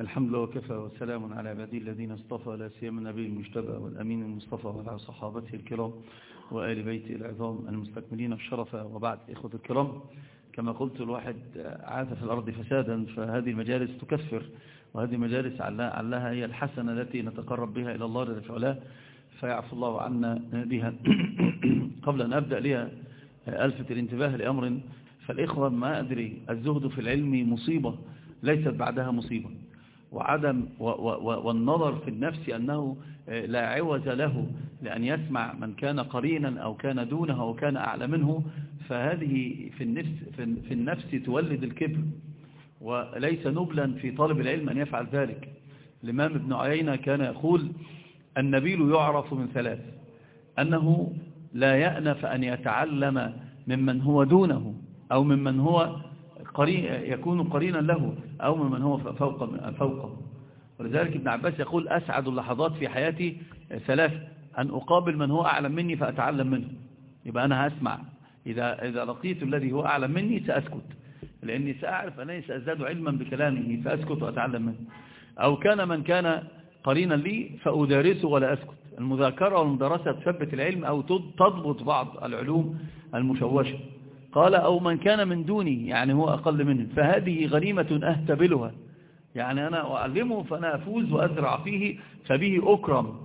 الحمد لله وكفى وسلام على عبادي الذين اصطفى لا سيما النبي المجتبى والأمين المصطفى وعلى صحابته الكرام وآل بيته العظام المستكملين الشرف. وبعد إخوة الكرام كما قلت الواحد عاث في الأرض فسادا فهذه المجالس تكفر وهذه المجالس علها هي الحسنة التي نتقرب بها إلى الله جل وعلا. فيعفو الله عنا بها. قبل أن أبدأ لها ألفت الانتباه لأمر فالإخوة ما أدري الزهد في العلم مصيبة ليست بعدها مصيبة. وعدم والنظر في النفس أنه لا عوز له لأن يسمع من كان قرينا أو كان دونه أو كان أعلى منه فهذه في النفس, في النفس تولد الكبر. وليس نبلا في طالب العلم أن يفعل ذلك. الإمام ابن عيينة كان يقول النبيل يعرف من ثلاث أنه لا يأنف أن يتعلم ممن هو دونه أو ممن هو قرين يكون قرينا له أو ممن هو فوق فوقه. ولذلك ابن عباس يقول أسعد اللحظات في حياتي ثلاث أن أقابل من هو أعلم مني فأتعلم منه. يبقى أنا هسمع. إذا, إذا لقيت الذي هو أعلم مني سأسكت. لأني سأعرف أنني سأزداد علما بكلامه فأسكت وأتعلم منه. أو كان من كان قرينا لي فأدارسه ولا أسكت. المذاكرة والمدرسة تثبت العلم أو تضبط بعض العلوم المشوشة. قال أو من كان من دوني يعني هو أقل منه فهذه غنيمة أهتبلها. يعني أنا أعلمه فأنا أفوز وأزرع فيه فبه أكرم.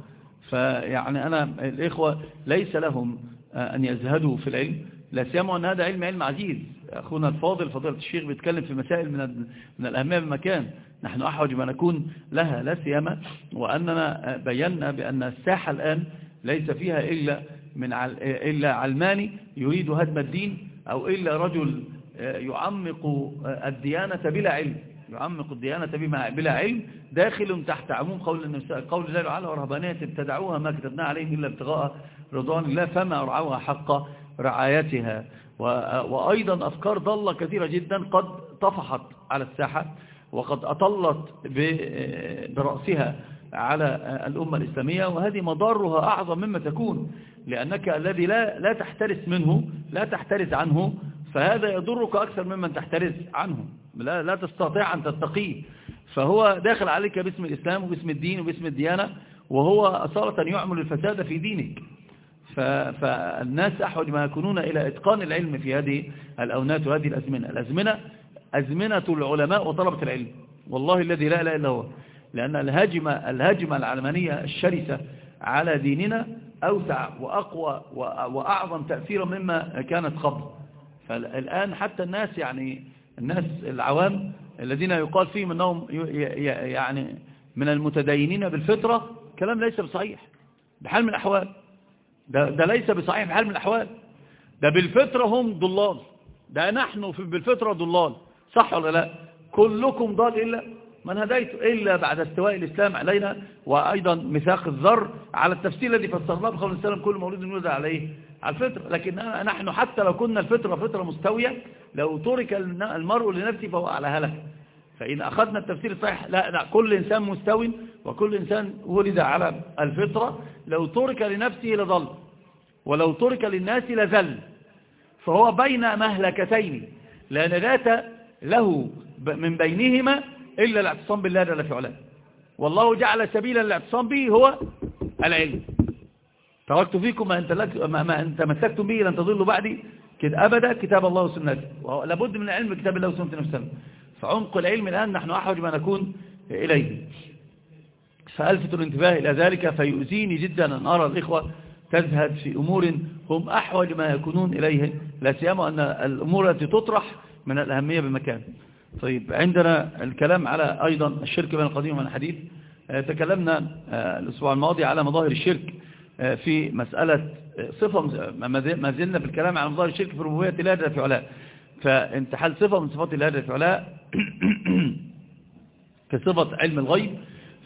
فيعني أنا الإخوة ليس لهم أن يزهدوا في العلم. لا سيما أن هذا علم علم عزيز. أخونا الفاضل فضيلة الشيخ بيتكلم في مسائل من من الأهمية بمكان نحن أحوج ما نكون لها لا سيما وأننا بينا بأن الساحة الآن ليس فيها إلا من إلا علماني يريد هدم الدين. أو إلا رجل يعمق الديانة بلا علم. يعمق الديانة بلا علم داخل تحت عموم قول قول الله تعالى ورهبانية ابتدعوها ما كتبنا عليهم إلا ابتغاء رضوان الله فما رعوها حق رعايتها. وأيضا أفكار ضالة كثيرة جدا قد طفحت على الساحة وقد أطلت برأسها. على الأمة الإسلامية وهذه مضارها أعظم مما تكون لأنك الذي لا, لا تحترس منه لا تحترس عنه فهذا يضرك أكثر ممن تحترس عنه لا, لا تستطيع أن تتقيه. فهو داخل عليك باسم الإسلام وباسم الدين وباسم الديانة وهو أصالة يعمل الفساد في دينك. فالناس أحوج ما يكونون إلى إتقان العلم في هذه الأونات وهذه الأزمنة. الأزمنة أزمنة العلماء وطلبة العلم. والله الذي لا إله إلا هو. لأن الهجمة, الهجمة العلمانية الشرسة على ديننا أوسع وأقوى وأعظم تأثيرا مما كانت قبل. فالآن حتى الناس يعني الناس العوام الذين يقال فيهم أنهم يعني من المتدينين بالفطرة كلام ليس بصحيح. بحال من الأحوال. ده, ده ليس بصحيح بحال من الأحوال. ده بالفطرة هم ضلال. ده نحن بالفطرة ضلال. صح ولا لا؟ كلكم ضال إلا من هديت إلا بعد استواء الإسلام علينا وأيضا ميثاق الذر على التفسير الذي فسرناه بقول السلام كل مولود يولد عليه على الفطرة لكن نحن حتى لو كنا الفطرة فطرة مستوية لو ترك المرء لنفسه فهو على هلك. فإن أخذنا التفسير الصحيح لا, لا كل إنسان مستوي وكل إنسان ولد على الفطرة. لو ترك لنفسه لظل ولو ترك للناس لذل فهو بين مهلكتين. لا نجاة له من بينهما إلا الاعتصام بالله جل في علاه. والله جعل سبيلا الاعتصام به هو العلم. تركت فيكم ما, انت ما, ما انت مسكتم به لن تضلوا بعدي. كده أبدا كتاب الله وسنته لابد من العلم كتاب الله وسنة نفسه. فعمق العلم الآن نحن أحوج ما نكون إليه. فألفت الانتباه إلى ذلك فيؤذيني جدا. أن أرى الإخوة تزهد في أمور هم أحوج ما يكونون إليه. لا سيما أن الأمور التي تطرح من الأهمية بمكان. طيب عندنا الكلام على أيضا الشرك بين القديم والحديث تكلمنا الأسبوع الماضي على مظاهر الشرك في مسألة صفة ما زلنا في الكلام على مظاهر الشرك في ربوبية الله جل في علاه فانتحال صفة من صفات الله جل في علاه كصفة علم الغيب.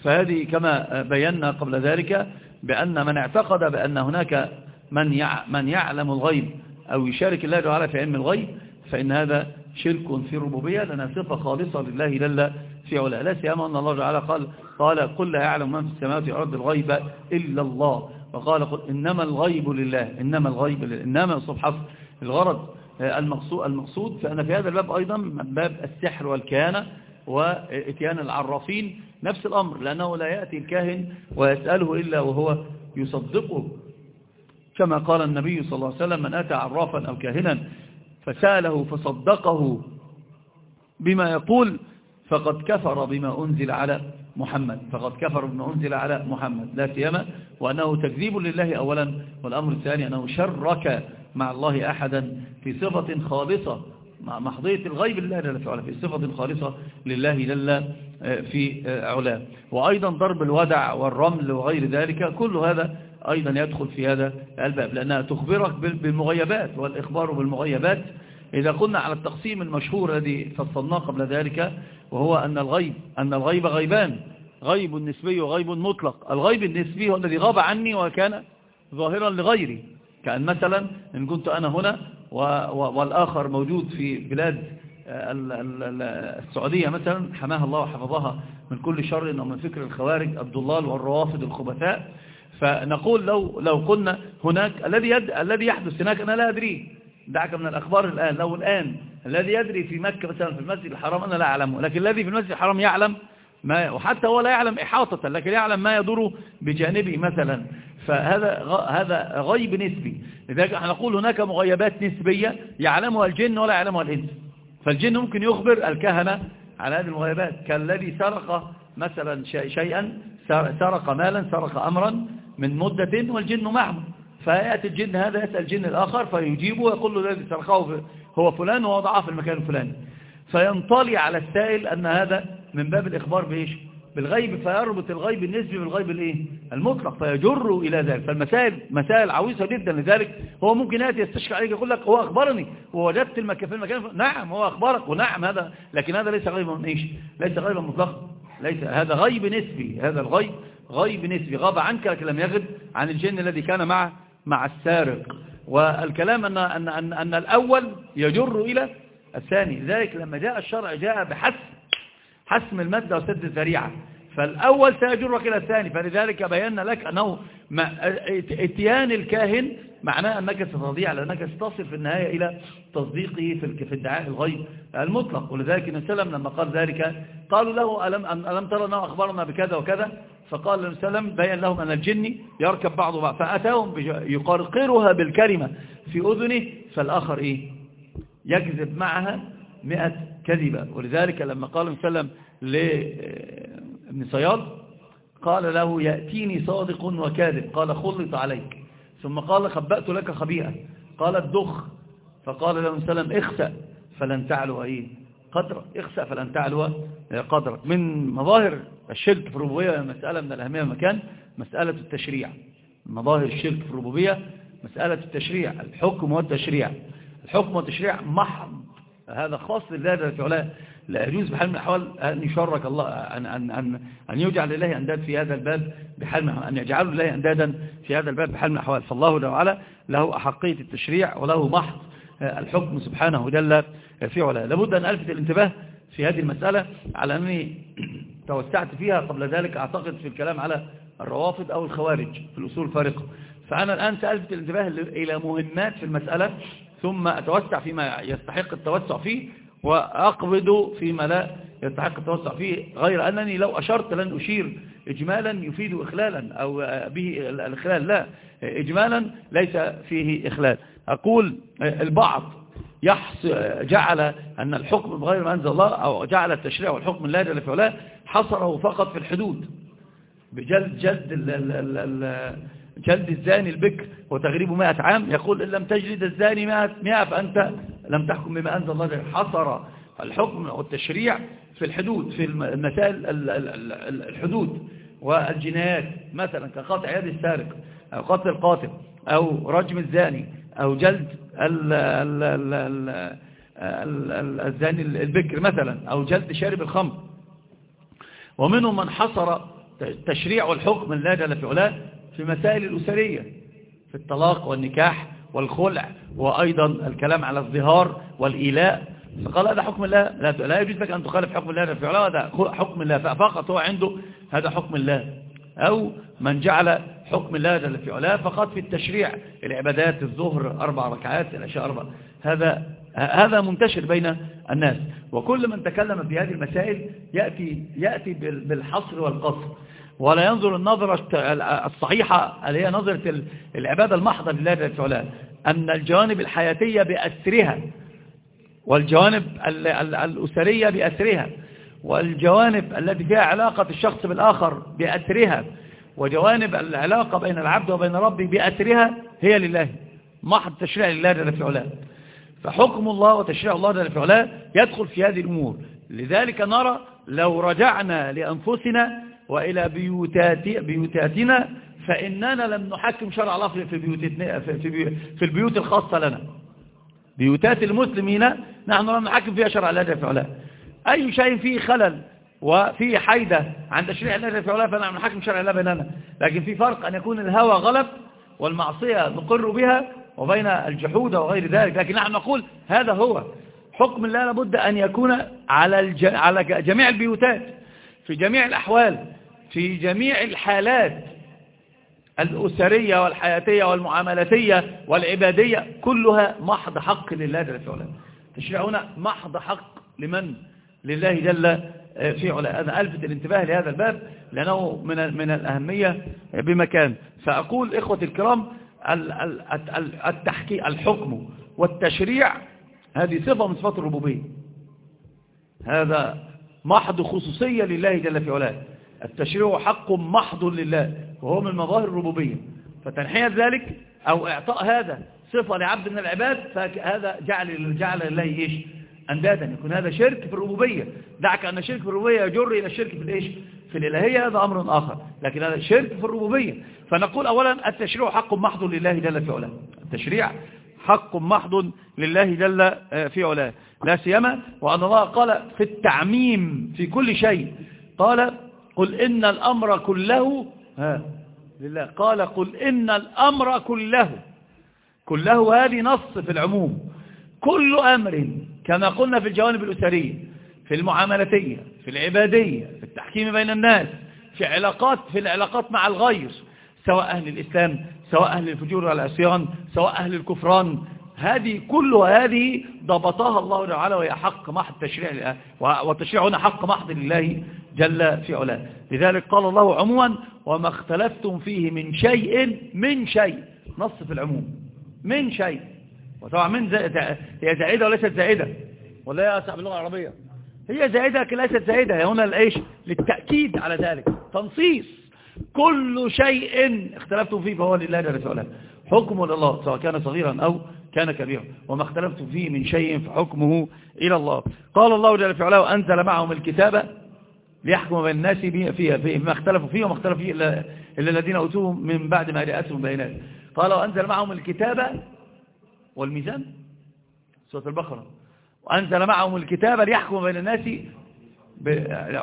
فهذه كما بينا قبل ذلك بأن من اعتقد بأن هناك من من يعلم الغيب أو يشارك الله تعالى في علم الغيب فإن هذا شرك في الربوبية لنا صفة خالصة لله جل في علا لا سيما أن الله تعالى قال قال قل لا يعلم من في السماوات والأرض الغيب إلا الله. وقال قل إنما الغيب لله إنما الغيب لله إنما صبح الغرض المقصود, المقصود فأنا في هذا الباب أيضا باب السحر والكهانة وإتيان العرافين نفس الأمر لأنه لا يأتي الكاهن ويسأله إلا وهو يصدقه. كما قال النبي صلى الله عليه وسلم من أتى عرافا أو كاهنا فسأله فصدقه بما يقول فقد كفر بما أنزل على محمد فقد كفر بما أنزل على محمد لا سيما وأنه تكذيب لله أولا والأمر الثاني أنه شرك مع الله أحدا في صفة خالصة مع محضية الغيب لله جل في علاه في صفة خالصة لله جل آه، في آه، علاه. وأيضا ضرب الودع والرمل وغير ذلك كل هذا أيضا يدخل في هذا الباب لأنها تخبرك بالمغيبات والإخبار بالمغيبات. إذا قلنا على التقسيم المشهور الذي فصلناه قبل ذلك وهو أن الغيب أن الغيب غيبان. غيب نسبي وغيب مطلق. الغيب النسبي هو الذي غاب عني وكان ظاهرا لغيري. كأن مثلا إن كنت أنا هنا والآخر موجود في بلاد السعودية مثلا حماها الله وحفظها من كل شر ومن فكر الخوارج الضلال والروافد الخبثاء. فنقول لو لو قلنا هناك الذي الذي يحدث هناك أنا لا أدري. دعك من الأخبار الآن لو الآن الذي يدري في مكة مثلا في المسجد الحرام أنا لا أعلمه. لكن الذي في المسجد الحرام يعلم ما وحتى هو لا يعلم إحاطة لكن يعلم ما يدور بجانبه مثلا. فهذا هذا غيب نسبي. لذلك إحنا نقول هناك مغيبات نسبية يعلمها الجن ولا يعلمها الإنس. فالجن ممكن يخبر الكهنة على هذه المغيبات. كالذي سرق مثلا شيئا سرق مالا سرق أمرا من مدة والجن معه فيأتي الجن هذا يسأل الجن الآخر فيجيبه ويقول له الذي سرقه هو فلان ووضعه في المكان الفلاني. فينطلي على السائل أن هذا من باب الإخبار بإيش؟ بالغيب. فيربط الغيب النسبي بالغيب الإيه؟ المطلق. فيجر إلى ذلك. فالمسائل مسائل عويصة جدا. لذلك هو ممكن يأتي يستشكى عليك يقول لك هو أخبرني ووجدت المكان في المكان نعم هو أخبرك. ونعم هذا لكن هذا ليس غيبا إيش؟ ليس غيبا مطلقا. ليس هذا غيب نسبي. هذا الغيب غيب نسبي غاب عنك لكن لم يغب عن الجن الذي كان مع مع السارق. والكلام أن, أن, أن, أن الأول يجر إلى الثاني. لذلك لما جاء الشرع جاء بحسم حسم المادة وسد الذريعة. فالأول سيجرك إلى الثاني. فلذلك بينا لك أنه اتيان الكاهن معناه أنك ستضيع لأنك ستصل في النهاية إلى تصديقه في ادعاء الغيب المطلق. ولذلك النبي صلى لما قال ذلك قالوا له ألم, ألم ترى أنه أخبرنا بكذا وكذا؟ فقال النبي صلى بين لهم أن الجن يركب بعض بعض فأتاهم يقرقرها بالكلمة في أذنه فالآخر إيه؟ يكذب معها مئة كذبة. ولذلك لما قال النبي صلى لابن صياد قال له يأتيني صادق وكاذب قال خلط عليك. ثم قال خبأت لك خبيئة قال الدخ. فقال له وسلم اخسأ فلن تعلو. إيه قدر. اخسأ فلن تعلو. قدرك من مظاهر الشرك في الربوبية مسألة من الأهمية مكان مسألة التشريع. مظاهر الشرك في الربوبية مسألة التشريع. الحكم والتشريع. الحكم والتشريع محض. هذا خاص لله جل وعلا لا يجوز بحال من الأحوال أن يشرك الله أن, أن, أن, أن يجعل لله أنداد في هذا الباب بحال من أن يجعلوا لله أندادا في هذا الباب بحال من الأحوال. فالله جل وعلا له أحقية التشريع وله محض الحكم سبحانه جل في علا لابد أن ألفت الانتباه في هذه المسألة على أنني توسعت فيها قبل ذلك أعتقد في الكلام على الروافض أو الخوارج في الأصول الفارقة فأنا الآن سألفت الانتباه إلى مهمات في المسألة ثم أتوسع فيما يستحق التوسع فيه وأقبض فيما لا يستحق التوسع فيه غير أنني لو أشرت لن أشير إجمالا يفيد إخلالا أو به الإخلال لا. إجمالا ليس فيه إخلال. أقول البعض جعل أن الحكم بغير ما أنزل الله أو جعل التشريع والحكم الله جل في علاه حصره فقط في الحدود. بجلد جلد جلد الزاني البكر وتغريبه مائة عام يقول إن لم تجلد الزاني مائة فأنت لم تحكم بما أنزل الله حصر الحكم والتشريع في الحدود في المسائل الحدود والجنايات مثلا كقطع يد السارق أو قتل القاتل أو رجم الزاني أو جلد الزاني البكر مثلا أو جلد شارب الخمر. ومنهم من حصر تشريع والحكم الله جل في علاه في مسائل الأسرية في الطلاق والنكاح والخلع وأيضا الكلام على الظهار والإيلاء. فقال هذا حكم الله لا, لا يجوز لك أن تخالف حكم الله. في علاه هذا حكم الله. فقط هو عنده هذا حكم الله. أو من جعل حكم الله جل في علاه فقط في التشريع العبادات الظهر أربع ركعات العشاء أربع. هذا هذا منتشر بين الناس. وكل من تكلم في هذه المسائل يأتي, يأتي بالحصر والقصر. ولا ينظر النظرة الصحيحة اللي هي نظرة العبادة المحضة لله جل وعلا. أن الجوانب الحياتية بأسرها والجوانب الأسرية بأسرها والجوانب التي فيها علاقة الشخص بالآخر بأسرها وجوانب العلاقة بين العبد وبين ربه بأسرها هي لله. محض تشريع لله جل وعلا. فحكم الله وتشريع الله جل وعلا يدخل في هذه الأمور. لذلك نرى لو رجعنا لأنفسنا وإلى بيوتات بيوتاتنا فإننا لم نحكم شرع الله في, بيوتنا في, البيوت الخاصة لنا. بيوتات المسلمين نحن لم نحكم فيها شرع الله جل وعلا أي شيء فيه خلل وفيه حيدة عن تشريع الله جل وعلا فنحن نحكم شرع الله بيننا. لكن في فرق أن يكون الهوى غلب والمعصية نقر بها وبين الجحود وغير ذلك. لكن نحن نقول هذا هو. حكم الله لابد أن يكون على على جميع البيوتات في جميع الأحوال. في جميع الحالات الأسرية والحياتية والمعاملاتية والعبادية كلها محض حق لله جل في علاه. تشريعنا محض حق لمن؟ لله جل في علاه. أنا ألفت الانتباه لهذا الباب لأنه من من الأهمية بمكان. فأقول إخوة الكرام التحكي الحكم والتشريع هذه صفة من صفات الربوبية. هذا محض خصوصية لله جل في علاه. التشريع حق محض لله وهو من مظاهر الربوبية. فتنحية ذلك أو إعطاء هذا صفة لعبد من العباد فهذا جعل جعل لله إيش؟ أندادا. يكون هذا شرك في الربوبية. دعك أن الشرك في الربوبية يجر إلى الشرك في الإيش؟ في الإلهية. هذا أمر آخر. لكن هذا شرك في الربوبية. فنقول أولا التشريع حق محض لله جل في علاه. التشريع حق محض لله جل في علاه. لا سيما وأن الله قال في التعميم في كل شيء قال قل إن الأمر كله ها لله. قال قل إن الأمر كله. كله هذه نص في العموم. كل أمر كما قلنا في الجوانب الأسرية في المعاملتية في العبادية في التحكيم بين الناس في علاقات في العلاقات مع الغير سواء أهل الإسلام سواء أهل الفجور والعصيان سواء أهل الكفران هذه كل هذه ضبطها الله تعالى وهي حق محض تشريع والتشريع هنا حق محض لله جل في علاه. لذلك قال الله عموما وما اختلفتم فيه من شيء من شيء. نص في العموم. من شيء. وطبعا من زائدة هي زائدة وليست زائدة. ولا يا صاحب اللغة العربية. هي زائدة لكن ليست زائدة. هي هنا الايش للتأكيد على ذلك. تنصيص. كل شيء اختلفتم فيه فهو لله جل وعلا حكم لله سواء كان صغيرا أو كان كبيرا وما اختلفتم فيه من شيء فحكمه إلى الله. قال الله جل وعلا وأنزل معهم الكتاب ليحكم بين الناس فيها فيما اختلفوا فيه وما اختلفوا فيه إلا, الذين أوتوه من بعد ما رئاسهم بينات قال وأنزل معهم الكتاب والميزان. سورة البقرة. وأنزل معهم الكتاب ليحكم بين الناس ب...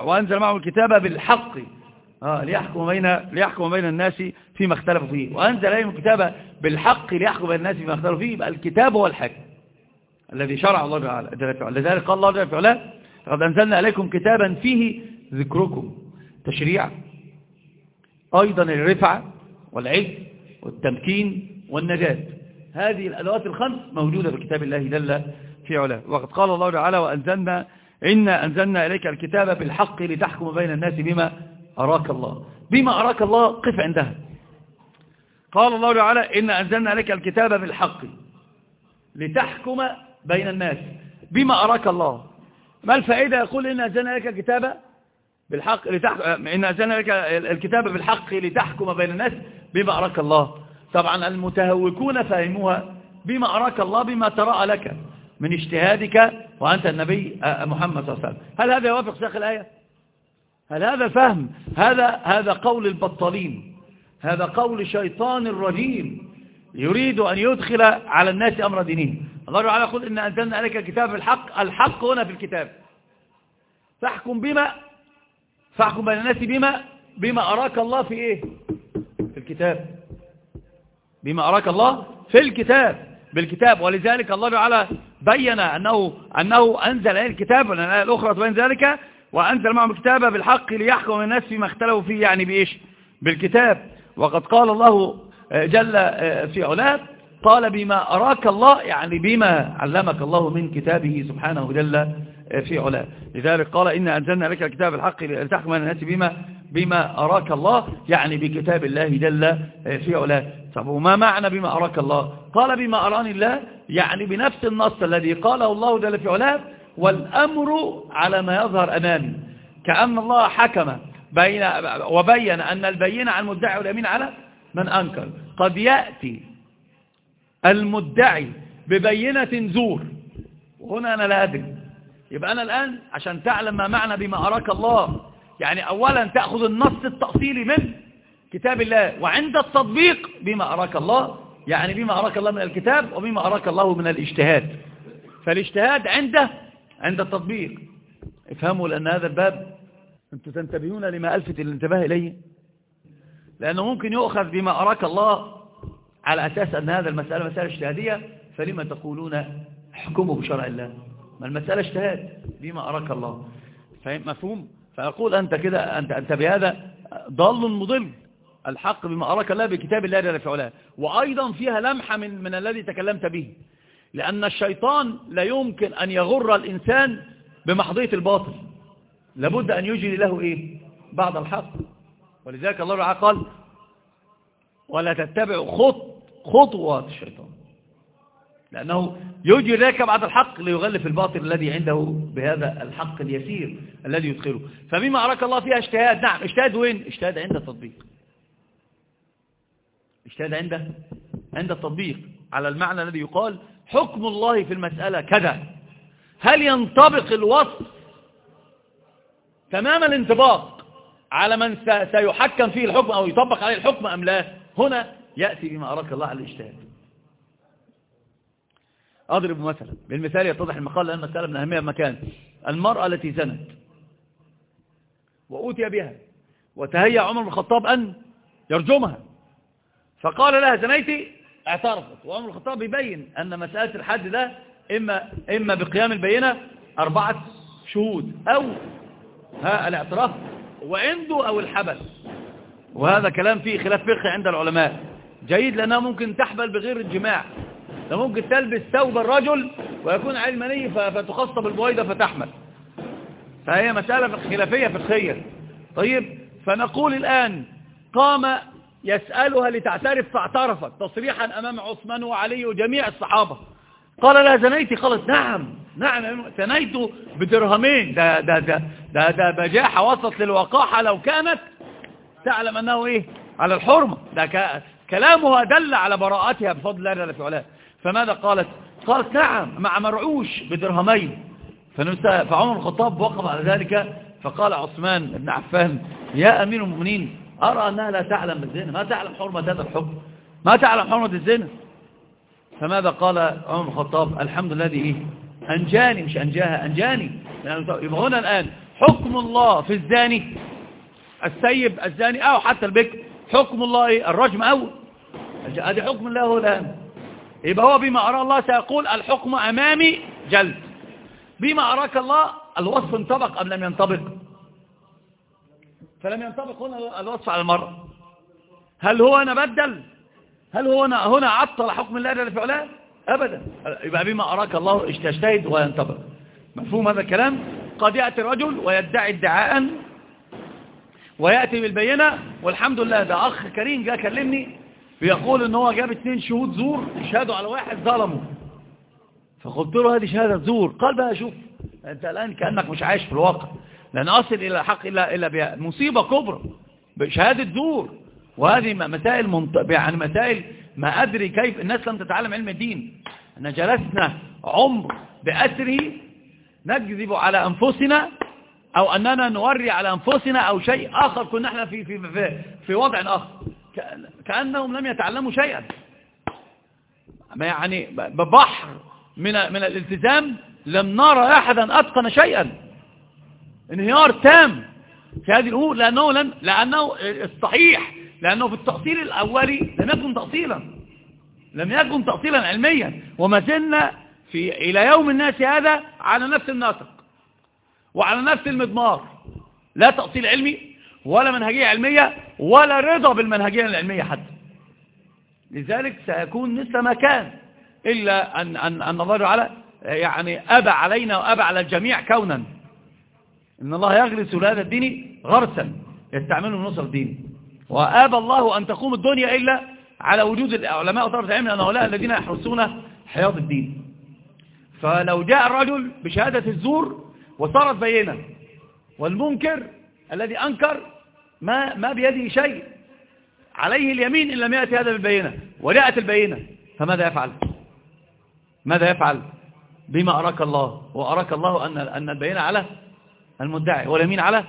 وأنزل معهم الكتاب بالحق. آه ليحكم بين ليحكم بين الناس فيما اختلفوا فيه. وأنزل عليهم الكتاب بالحق ليحكم بين الناس فيما اختلفوا فيه. يبقى الكتاب هو الحق الذي شرع الله تعالى. لذلك قال الله جل وعلا لقد أنزلنا عليكم كتابا فيه ذكركم تشريع أيضا الرفعة والعز والتمكين والنجاة. هذه الأدوات الخمس موجودة في كتاب الله جل في علاه وقد قال الله تعالى وأنزلنا إنا أنزلنا إليك الكتاب بالحق لتحكم بين الناس بما أراك الله. بما أراك الله قف عندها قال الله تعالى إنا أنزلنا إليك الكتاب بالحق لتحكم بين الناس. بما أراك الله. ما الفائدة يقول إنا أنزلنا إليك الكتاب بالحق لتحكم إن أنزلنا لك الكتاب بالحق لتحكم بين الناس؟ بما أراك الله. طبعا المتهوكون فهموها. بما أراك الله بما ترى لك من اجتهادك وأنت النبي محمد صلى الله عليه وسلم. هل هذا يوافق ساق الآية؟ هل هذا فهم؟ هذا هذا قول البطالين هذا قول شيطان الرجيم. يريد أن يدخل على الناس أمر دينه الله تعالى يقول إن أنزلنا عليك الكتاب بالحق الحق هنا في الكتاب. فاحكم بما فاحكم بين الناس بما بما أراك الله في إيه؟ في الكتاب. بما أراك الله في الكتاب بالكتاب. ولذلك الله تعالى بين أنه, أنه أنزل عليه الكتاب والآية الأخرى تبين ذلك. وأنزل معهم الكتاب بالحق ليحكم الناس فيما اختلفوا فيه يعني بإيش؟ بالكتاب. وقد قال الله جل في علاه قال بما أراك الله يعني بما علمك الله من كتابه سبحانه جل في علاه. لذلك قال إن أنزلنا لك الكتاب الحق لتحكم الناس بما بما أراك الله يعني بكتاب الله جل في علاه. طب وما معنى بما أراك الله؟ قال بما أراني الله يعني بنفس النص الذي قاله الله جل في علاه والأمر على ما يظهر أمامي كأن الله حكم بين وبين أن البينة عن المدعي واليمين على من أنكر. قد يأتي المدعي ببينة زور. وهنا أنا لا أدري. يبقى أنا الآن عشان تعلم ما معنى بما أراك الله يعني أولا تأخذ النص التأصيلي من كتاب الله. وعند التطبيق بما أراك الله يعني بما أراك الله من الكتاب وبما أراك الله من الاجتهاد. فالاجتهاد عنده عند التطبيق. افهموا لأن هذا الباب أنتم تنتبهون لما ألفت الانتباه إليه. لأنه ممكن يؤخذ بما أراك الله على أساس أن هذا المسألة مسألة اجتهادية فلما تقولون احكموا بشرع الله. ما المسألة اجتهاد بما أراك الله. مفهوم؟ فأقول أنت كده أنت, أنت بهذا ضال مضل. الحق بما أراك الله بكتاب الله جل في وأيضا فيها لمحة من, من الذي تكلمت به. لأن الشيطان لا يمكن أن يغر الإنسان بمحضية الباطل. لابد أن يجري له إيه؟ بعض الحق. ولذلك الله تعالى قال ولا تتبعوا خط خطوات الشيطان. لأنه يجري لك بعد الحق ليغلف الباطل الذي عنده بهذا الحق اليسير الذي يدخله. فبما أراك الله فيها اجتهاد. نعم اجتهاد وين؟ اجتهاد عند التطبيق. اجتهاد عند عند التطبيق. على المعنى الذي يقال حكم الله في المسألة كذا. هل ينطبق الوصف تمام الانطباق على من سيحكم فيه الحكم أو يطبق عليه الحكم أم لا؟ هنا يأتي بما أراك الله على الاجتهاد. أضرب مثلا. بالمثال يتضح المقال لأن المسألة من أهمية مكان. المرأة التي زنت وأوتي بها وتهيأ عمر بن الخطاب أن يرجمها. فقال لها زنيتي؟ اعترفت وعمر الخطاب يبين أن مسألة الحد ده إما, إما بقيام البينة أربعة شهود أو ها الاعتراف وعنده أو الحبل وهذا كلام فيه خلاف فقهي عند العلماء. جيد لأنها ممكن تحبل بغير الجماع. ده ممكن تلبس ثوب الرجل ويكون علماني فتخصب البويضة فتحمل. فهي مسألة خلافية فقهية. طيب فنقول الآن قام يسألها لتعترف فاعترفت تصريحا أمام عثمان وعلي وجميع الصحابة. قال لها زنيتي قالت نعم نعم زنيت بدرهمين. ده ده ده ده, ده بجاحة وصلت للوقاحة. لو كانت تعلم أنه إيه؟ على الحرمة. ده كلامها دل على براءتها بفضل الله في علاه فماذا قالت؟ قالت نعم مع مرعوش بدرهمين. فعمر الخطاب وقف على ذلك. فقال عثمان بن عفان يا أمير المؤمنين أرى أنها لا تعلم الزنا ما تعلم حرمة هذا الحكم. ما تعلم حرمة الزنا. فماذا قال عمر الخطاب؟ الحمد لله إيه أنجاني مش أنجاها أنجاني. يبقى هنا الآن حكم الله في الزاني. السيب الزاني أو حتى البكر. حكم الله إيه الرجم أول هذه حكم الله هو الآن. يبقى هو بما أرى الله سيقول الحكم أمامي جلد. بما أراك الله الوصف انطبق أم لم ينطبق؟ فلم ينطبق هنا الوصف على المرأة هل هو أنا بدل؟ هل هو هنا, هنا عطل حكم الله جل في أبدا. يبقى بما أراك الله اجتهد وينطبق. مفهوم هذا الكلام؟ قد يأتي رجل ويدعي ادعاء ويأتي بالبينة والحمد لله ده أخ كريم جاء كلمني بيقول إن هو جاب اثنين شهود زور يشهدوا على واحد ظلمه. فقلت له هذه شهادة زور. قال بقى شوف أنت الآن كأنك مش عايش في الواقع. لأن أصل إلى الحق إلا, إلا بها. مصيبة كبرى. بشهادة زور وهذه مسائل منط... يعني مسائل ما أدري كيف الناس لم تتعلم علم الدين. أن جلسنا عمر بأسره نكذب على أنفسنا أو أننا نوري على أنفسنا أو شيء آخر كنا إحنا في, في, في, في وضع آخر. كأنهم لم يتعلموا شيئا. يعني ببحر. من من الالتزام لم نرى أحدا أتقن شيئا. انهيار تام في هذه الأمور لأنه, لن لأنه الصحيح لأنه في التأصيل الأولي لم يكن تأصيلا. لم يكن تأصيلا علميا. وما زلنا في إلى يوم الناس هذا على نفس الناطق وعلى نفس المضمار. لا تأصيل علمي ولا منهجية علمية ولا رضا بالمنهجية العلمية حتى. لذلك سيكون مثل ما كان إلا أن, أن, أن الله تعالى يعني أبى علينا وأبى على الجميع كونا. إن الله يغرس لهذا الدين غرسا يستعمله نصر الدين. وآبى الله أن تقوم الدنيا إلا على وجود العلماء وطرف العلم لأن هؤلاء الذين يحرسون حياة الدين. فلو جاء الرجل بشهادة الزور وصارت بينة والمنكر الذي أنكر ما, ما بيده شيء عليه اليمين إن لم يأتي هذا بالبينة وجاءت البينة فماذا يفعل؟ ماذا يفعل؟ بما أراك الله وأراك الله أن, أن البينة على المدعي. واليمين على؟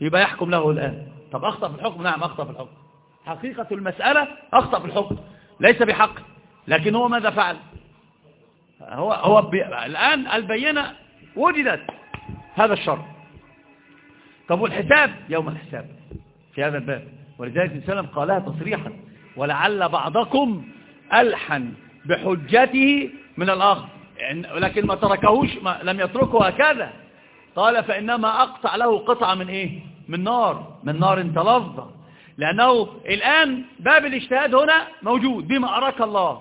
يبقى يحكم له الآن. طب أخطأ في الحكم؟ نعم أخطأ في الحكم. حقيقة المسألة أخطأ في الحكم. ليس بحق. لكن هو ماذا فعل؟ هو, هو بي... الآن البينة وجدت هذا الشر طب والحساب؟ يوم الحساب. في هذا الباب. ولذلك وسلم قالها تصريحا. ولعل بعضكم ألحن بحجته من الآخر. يعني لكن ما تركهوش ما لم يتركه هكذا. قال فإنما أقطع له قطعة من إيه؟ من نار من نار تلظى. لأنه الآن باب الاجتهاد هنا موجود. بما أراك الله.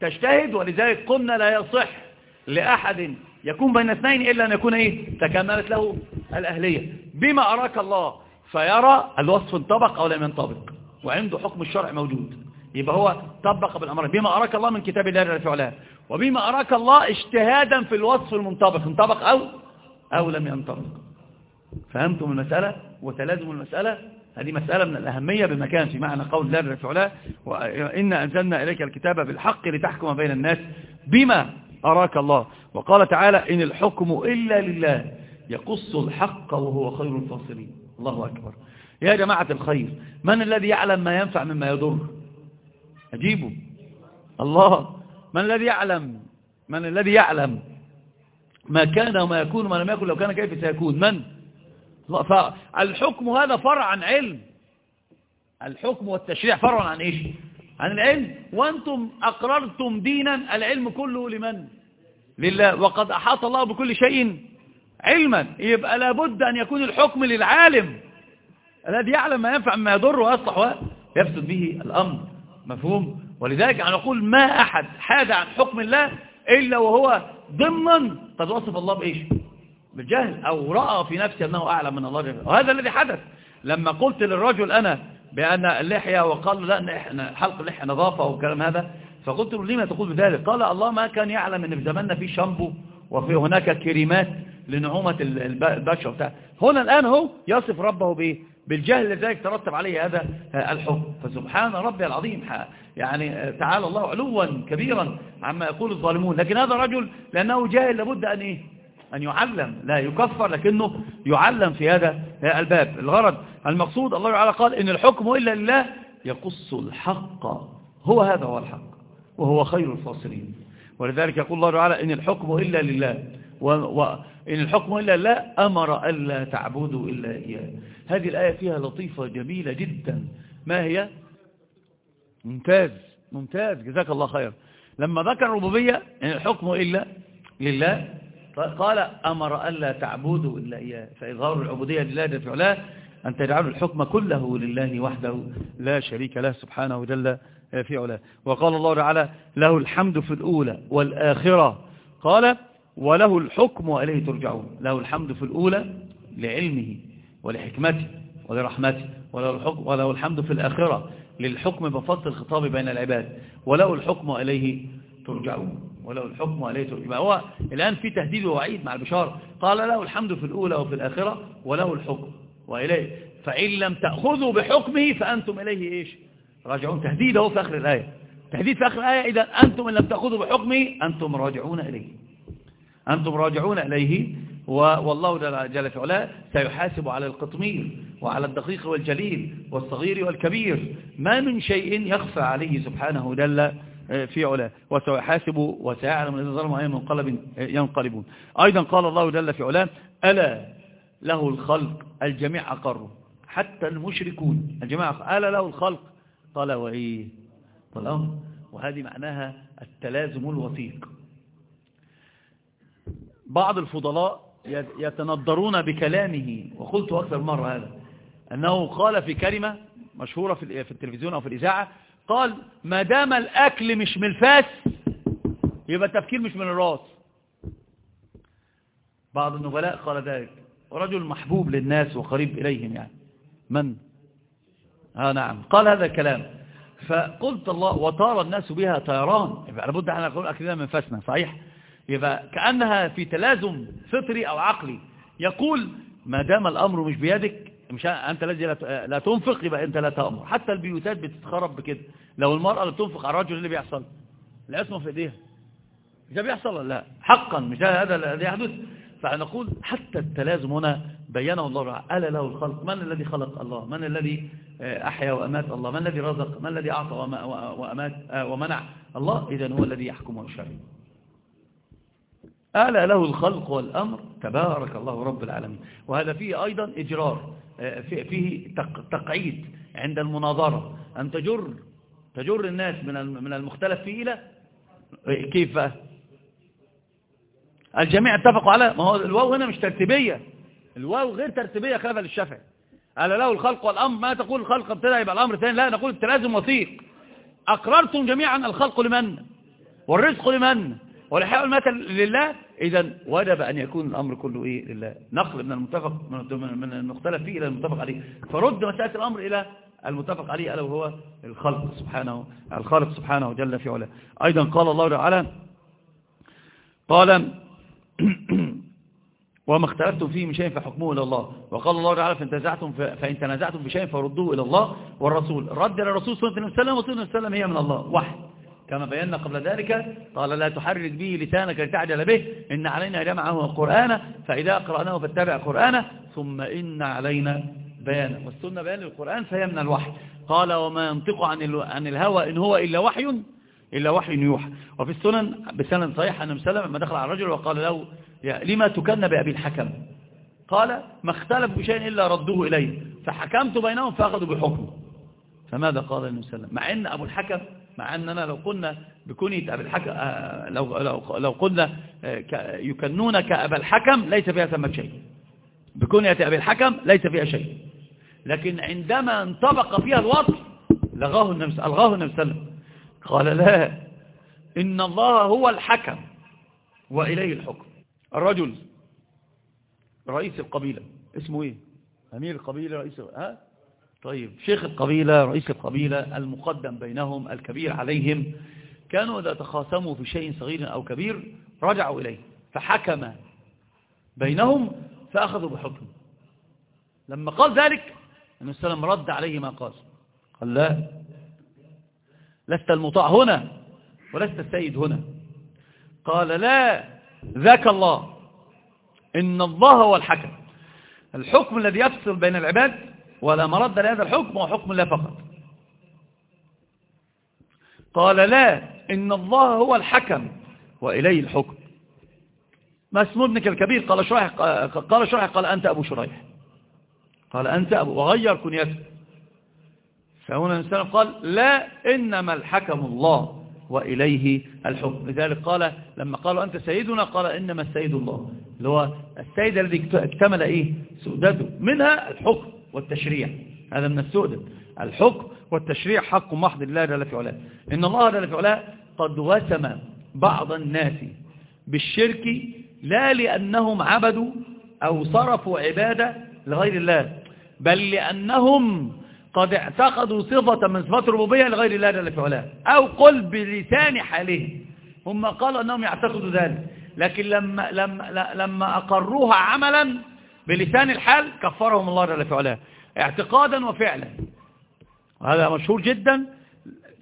تجتهد ولذلك قلنا لا يصح لأحد يكون بين اثنين إلا أن يكون إيه؟ تكملت له الأهلية. بما أراك الله. فيرى الوصف انطبق أو لم ينطبق. وعنده حكم الشرع موجود. يبقى هو طبق بالأمر بما أراك الله من كتاب الله جل وعلا وبما أراك الله اجتهادا في الوصف المنطبق. انطبق أو أو لم ينطبق فهمتم المسألة وتلازم المسألة؟ هذه مسألة من الأهمية بمكان في معنى قول الله وعلا وإن أنزلنا إليك الكتاب بالحق لتحكم بين الناس بما أراك الله. وقال تعالى إن الحكم إلا لله يقص الحق وهو خير الفاصلين. الله أكبر. يا جماعة الخير من الذي يعلم ما ينفع مما يضر؟ أجيبوا الله. من الذي يعلم؟ من الذي يعلم؟ ما كان وما يكون وما لم يكن لو كان كيف سيكون؟ من؟ فالحكم هذا فرع عن علم. الحكم والتشريع فرع عن إيش؟ عن العلم. وأنتم أقررتم دينا العلم كله لمن؟ لله. وقد أحاط الله بكل شيء علما. يبقى لابد أن يكون الحكم للعالم. الذي يعلم ما ينفع ما يضر ويصلح ويفسد به الأمر. مفهوم؟ ولذلك أنا أقول ما أحد حاد عن حكم الله إلا وهو ضمنا قد وصف الله بإيش؟ بالجهل أو رأى في نفسه أنه أعلم من الله. جل وهذا الذي حدث. لما قلت للرجل أنا بأن اللحية وقال لا إحنا حلق اللحية نظافة والكلام هذا فقلت له لما تقول بذلك؟ قال الله ما كان يعلم إن في زماننا في شامبو وفي هناك كريمات لنعومة البشرة بتاع هنا الآن هو يصف ربه بإيه؟ بالجهل لذلك ترتب عليه هذا الحكم. فسبحان ربي العظيم يعني تعالى الله علوا كبيرا عما يقول الظالمون. لكن هذا رجل لأنه جاهل لابد أن إيه؟ أن يعلم لا يكفر لكنه يعلم في هذا الباب. الغرض المقصود الله تعالى قال إن الحكم إلا لله يقص الحق. هو هذا هو الحق وهو خير الفاصلين ولذلك يقول الله تعالى إن الحكم إلا لله وإن الحكم إلا لله أمر ألا تعبدوا إلا إياه. هذه الآية فيها لطيفة جميلة جدا. ما هي؟ ممتاز ممتاز. جزاك الله خير لما ذكر الربوبية إن الحكم إلا لله قال أمر ألا تعبدوا إلا إياه. فإظهار العبودية لله جل وعلا أن تجعلوا الحكم كله لله وحده لا شريك له سبحانه جل في علاه. وقال الله تعالى له الحمد في الأولى والآخرة. قال وله الحكم وإليه ترجعون. له الحمد في الأولى لعلمه. ولحكمته ولرحمته وله, الحكم وله الحمد في الآخرة. للحكم بفصل الخطاب بين العباد. وله الحكم وإليه ترجعون. وله الحكم وإليه ترجعون. هو الآن في تهديد ووعيد مع البشار. قال له الحمد في الأولى وفي الآخرة وله الحكم وإليه. فإن لم تأخذوا بحكمه فأنتم إليه إيش؟ راجعون. تهديد هو في آخر الآية. تهديد في آخر الآية. إذا أنتم إن لم تأخذوا بحكمه أنتم راجعون إليه. أنتم راجعون إليه. والله جل في علاه سيحاسب على القطمير وعلى الدقيق والجليل والصغير والكبير. ما من شيء يخفى عليه سبحانه جل في علاه. وسيحاسب وسيعلم الذين ظلموا أي منقلب ينقلبون. أيضا قال الله جل في علاه ألا له الخلق الجميع أقروا حتى المشركون. الجميع ألا له الخلق؟ قال وإيه؟ قال وهذه معناها التلازم الوثيق. بعض الفضلاء يتنظرون بكلامه. وقلت أكثر مرة هذا. أنه قال في كلمة مشهورة في التلفزيون أو في الإذاعة قال ما دام الأكل مش من الفاس يبقى التفكير مش من الراس. بعض النبلاء قال ذلك. ورجل محبوب للناس وقريب إليهم يعني. من؟ آه نعم. قال هذا الكلام. فقلت الله وطار الناس بها طيران. يبقى لابد أن نقول أكلنا من فاسنا صحيح؟ يبقى كأنها في تلازم فطري أو عقلي. يقول ما دام الأمر مش بيدك مش أنت الذي لا تنفق يبقى أنت لا تأمر. حتى البيوتات بتتخرب بكده. لو المرأة اللي بتنفق على الرجل اللي بيحصل؟ لا اسمه في إيديها. مش ده بيحصل لا؟ حقا مش هذا الذي يحدث. فنقول حتى التلازم هنا بينه الله تعالى. ألا له الخلق. من الذي خلق الله؟ من الذي أحيا وأمات الله؟ من الذي رزق؟ من الذي أعطى وأمات ومنع؟ الله إذن هو الذي يحكم ويشرع. ألأ له الخلق والأمر تبارك الله رب العالمين. وهذا فيه أيضا إجرار فيه تقعيد عند المناظرة. أن تجر تجر الناس من المختلف فيه إلى؟ كيف؟ الجميع اتفقوا على ما هو الواو هنا مش ترتيبية. الواو غير ترتيبية خلافا للشافعي ألا له الخلق والأمر ما تقول الخلق ابتدى يبقى الأمر ثاني لا نقول التلازم وثيق. أقررتم جميعا الخلق لمن؟ والرزق لمن؟ والحياة والمات لله؟ إذا وجب أن يكون الأمر كله إيه؟ لله. نقل من المتفق من المختلف فيه إلى المتفق عليه. فرد مسألة الأمر إلى المتفق عليه ألا وهو الخلق سبحانه الخالق سبحانه جل في علاه. أيضا قال الله تعالى قال وما اختلفتم فيه من شيء فحكمه إلى الله. وقال الله تعالى فإن تنازعتم فإن تنازعتم بشيء فردوه إلى الله والرسول. رد إلى الرسول صلى الله عليه وسلم عليه وسلم هي من الله. وحي كما بينا قبل ذلك قال لا تحرك به لسانك لتعجل به إن علينا جمعه قرآنا فإذا قرأناه فاتبع قرآنه ثم إن علينا بيانا والسنة بيان للقرآن فهي من الوحي. قال وما ينطق عن عن الهوى إن هو إلا وحي إلا وحي يوحى. وفي السنن بسنن صحيح أن مسلم لما دخل على الرجل وقال له لما تكن بأبي الحكم؟ قال ما اختلف بشيء إلا ردوه إليه فحكمت بينهم فأخذوا بحكمه. فماذا قال النبي صلى الله عليه وسلم؟ مع أن أبو الحكم مع أننا لو قلنا بكنية أبي الحكم لو, لو, لو قلنا يكنون كأبا الحكم ليس فيها ثمة شيء. بكنية أبي الحكم ليس فيها شيء. لكن عندما انطبق فيها الوصف لغاه النبي ألغاه النبي قال لا إن الله هو الحكم وإليه الحكم. الرجل رئيس القبيلة اسمه إيه؟ أمير القبيلة رئيس ها؟ طيب شيخ القبيلة رئيس القبيلة المقدم بينهم الكبير عليهم كانوا إذا تخاصموا في شيء صغير أو كبير رجعوا إليه فحكم بينهم فأخذوا بحكم. لما قال ذلك النبي صلى الله رد عليه ما قال. قال لا لست المطاع هنا ولست السيد هنا. قال لا ذاك الله إن الله هو الحكم. الحكم الذي يفصل بين العباد ولا مرد لهذا الحكم هو حكم الله فقط. قال لا إن الله هو الحكم وإليه الحكم. ما اسم ابنك الكبير؟ قال شريح قال شريح قال أنت أبو شريح. قال أنت أبو وغير كنيته. فهنا الإنسان قال لا إنما الحكم الله وإليه الحكم. لذلك قال لما قالوا أنت سيدنا قال إنما السيد الله. اللي هو السيد الذي اكتمل إيه؟ سؤدته منها الحكم. والتشريع. هذا من السؤدة الحكم والتشريع حق محض الله جل في علاه. إن الله جل في علاه قد وسم بعض الناس بالشرك لا لأنهم عبدوا أو صرفوا عبادة لغير الله بل لأنهم قد اعتقدوا صفة من صفات الربوبية لغير الله جل في علاه أو قل بلسان حالهم هم قالوا أنهم يعتقدوا ذلك لكن لما, لما, لما أقروها عملا بلسان الحال كفرهم الله جل في علاه اعتقادا وفعلا. هذا مشهور جدا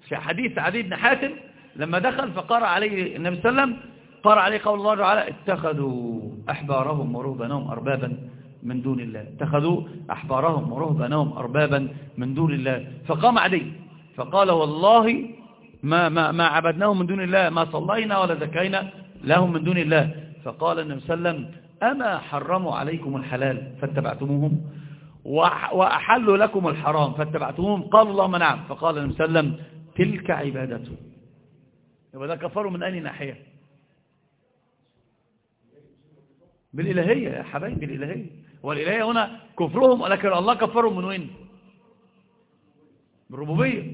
في حديث عدي بن حاتم لما دخل فقرأ عليه النبي صلى الله عليه وسلم قرأ عليه قول الله تعالى اتخذوا أحبارهم ورهبانهم أربابا من دون الله. اتخذوا أحبارهم ورهبانهم أربابا من دون الله. فقام عدي فقال والله ما, ما, ما عبدناهم من دون الله ما صلينا ولا زكينا لهم من دون الله. فقال النبي صلى الله عليه وسلم أما حرموا عليكم الحلال فاتبعتموهم وأحلوا لكم الحرام فاتبعتموهم قال اللهم نعم فقال النبي صلى الله عليه وسلم تلك عبادته. يبقى ده كفروا من أي ناحية؟ بالإلهية يا حبايبي بالإلهية. والإلهية هنا كفرهم ولكن الله كفرهم من وين؟ بالربوبية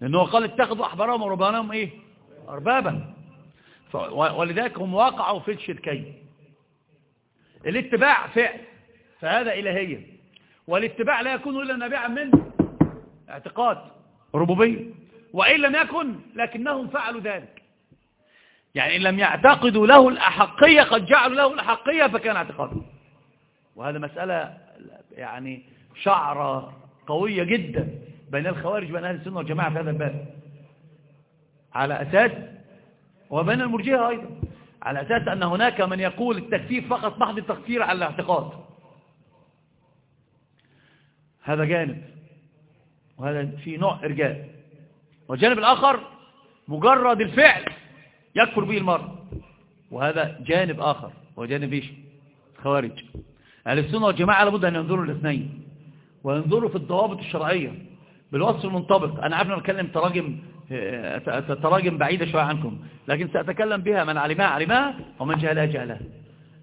لأنه قال اتخذوا أحبارهم وربانهم إيه؟ أربابا. ولذلك هم وقعوا في الشركين. الاتباع فعل فهذا إلهية والاتباع لا يكون إلا نابعا من اعتقاد ربوبية. وإن لم يكن لكنهم فعلوا ذلك. يعني إن لم يعتقدوا له الأحقية قد جعلوا له الأحقية فكان اعتقاده. وهذا مسألة يعني شعرة قوية جدا بين الخوارج وبين أهل السنة والجماعة في هذا الباب. على أساس وبين المرجئة أيضا. على أساس أن هناك من يقول التكفير فقط محض التكفير على الاعتقاد. هذا جانب. وهذا في نوع إرجاء. والجانب الآخر مجرد الفعل يكفر به المرء. وهذا جانب آخر. وجانب إيش؟ خوارج أهل السنة والجماعة لابد أن ينظروا الاثنين. وينظروا في الضوابط الشرعية بالوصف المنطبق. أنا عارف أن أتكلم تراجم تراجم بعيدة شوية عنكم. لكن سأتكلم بها من علمها علمها ومن جهلها جهلها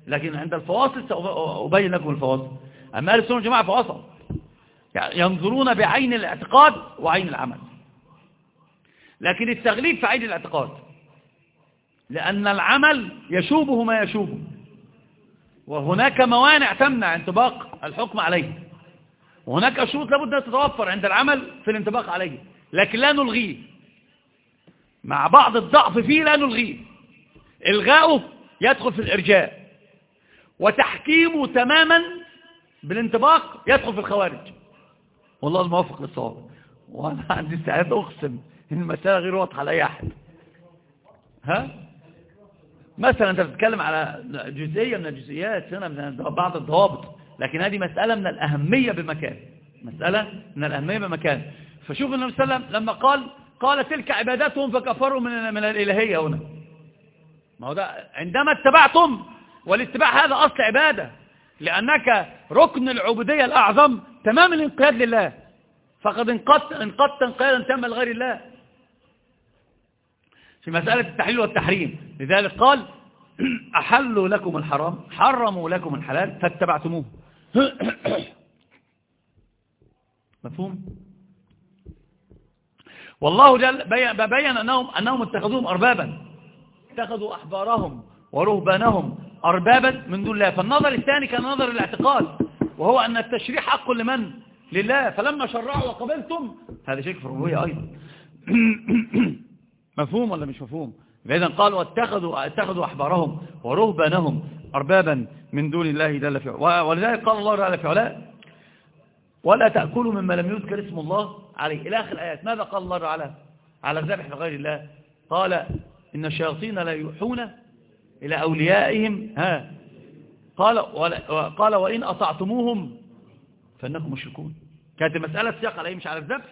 لكن عند الفواصل سأبين لكم الفواصل. أما أهل السنة والجماعة فواصل. يعني ينظرون بعين الاعتقاد وعين العمل. لكن التغليب في عين الاعتقاد. لأن العمل يشوبه ما يشوبه. وهناك موانع تمنع انطباق الحكم عليه. وهناك شروط لابد أن تتوفر عند العمل في الانطباق عليه. لكن لا نلغيه. مع بعض الضعف فيه لا نلغيه. إلغاؤه يدخل في الإرجاء. وتحكيمه تماما بالانطباق يدخل في الخوارج. والله الموافق للصواب. وأنا عندي استعداد أقسم إن المسألة غير واضحة لأي أحد. ها؟ مثلا أنت بتتكلم على جزئية من الجزئيات هنا من بعض الضوابط. لكن هذه مسألة من الأهمية بمكان. مسألة من الأهمية بمكان. فشوف النبي صلى الله عليه وسلم لما قال قال تلك عباداتهم فكفروا من من الإلهية هنا. ما هو ده عندما اتبعتم والاتباع هذا أصل عبادة لأنك ركن العبودية الأعظم تمام الانقياد لله. فقد انقدت انقدت انقيادا تاما لغير الله. في مسألة التحليل والتحريم. لذلك قال أحلوا لكم الحرام حرموا لكم الحلال فاتبعتموه. مفهوم؟ والله جل بين أنهم, أنهم اتخذوهم أربابا. اتخذوا أحبارهم ورهبانهم أربابا من دون الله. فالنظر الثاني كان نظر الاعتقاد وهو أن التشريع حق لمن؟ لله. فلما شرعوا وقبلتم هذا شيء في الربوية أيضا. مفهوم ولا مش مفهوم؟ فإذا قالوا اتخذوا, اتخذوا أحبارهم ورهبانهم أربابا من دون الله جل في ولذلك قال الله تعالى في علاء ولا تأكلوا مما لم يذكر اسم الله عليه. إلى آخر الآيات ماذا قال الله تعالى على الذبح لغير الله؟ قال إن الشياطين لا يوحون إلى أوليائهم. ها. قال قال وإن أطعتموهم فإنكم مشركون. كانت المسألة سياق على إيه؟ مش على الذبح؟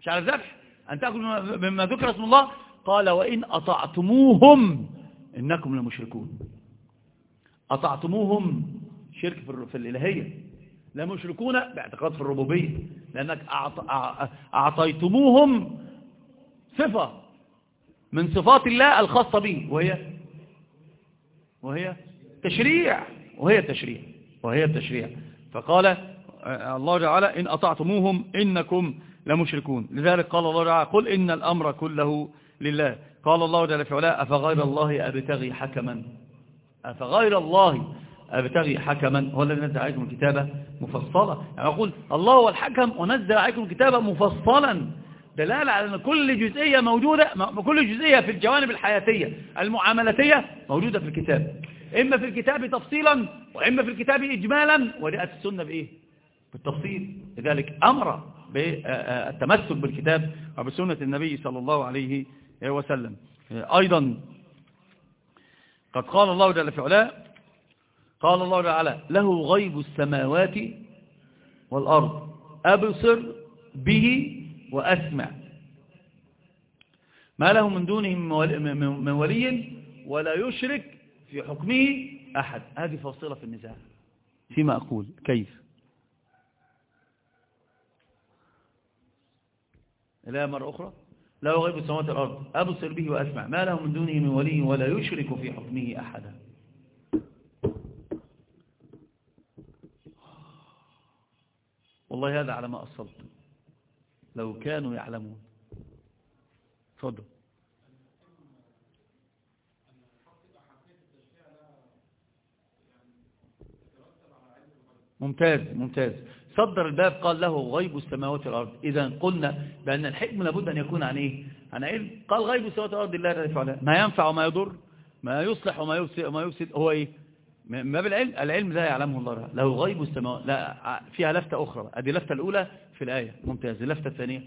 مش على الذبح؟ أن تأكلوا مما ذكر اسم الله؟ قال وإن أطعتموهم إنكم لمشركون. أطعتموهم شرك في الإلهية. لا مشركون باعتقاد في الربوبية لأنك أعطيتموهم صفة من صفات الله الخاصة به وهي وهي تشريع وهي التشريع وهي التشريع فقال الله تعالى إن أطعتموهم إنكم لمشركون. لذلك قال الله تعالى قل إن الأمر كله لله. قال الله جل في أفغير الله أبتغي حكما؟ أفغير الله أبتغي حكما هو الذي نزل عليكم الكتابة مفصلة يعني أقول الله هو الحكم ونزل عليكم الكتابة مفصلا. دلالة على أن كل جزئية موجودة كل جزئية في الجوانب الحياتية المعاملاتية موجودة في الكتاب. إما في الكتاب تفصيلا وإما في الكتاب إجمالا ورئة السنة بإيه؟ بالتفصيل. لذلك أمر بالتمسك بالكتاب وبسنة النبي صلى الله عليه وسلم. أيضا قد قال الله جل في علاه قال الله تعالى له غيب السماوات والأرض أبصر به وأسمع. ما له من دونه من ولي ولا يشرك في حكمه أحد. هذه فاصلة في النزاع. فيما أقول كيف؟ لا مرة أخرى لا غيب السماوات والأرض أبصر به وأسمع. ما له من دونه من ولي ولا يشرك في حكمه أحدا والله هذا على ما أصلت. لو كانوا يعلمون. تفضل. ممتاز ممتاز. صدر الباب قال له غيب السماوات والأرض. إذا قلنا بأن الحكم لابد أن يكون عن إيه؟ عن علم. قال غيب السماوات والأرض الله لا يفعل. ما ينفع وما يضر ما يصلح وما يفسد هو إيه؟ ما بالعلم العلم لا يعلمه الله له غيب السماوات لا فيها لفتة أخرى. هذه اللفتة الأولى في الآية. ممتاز. اللفتة الثانية.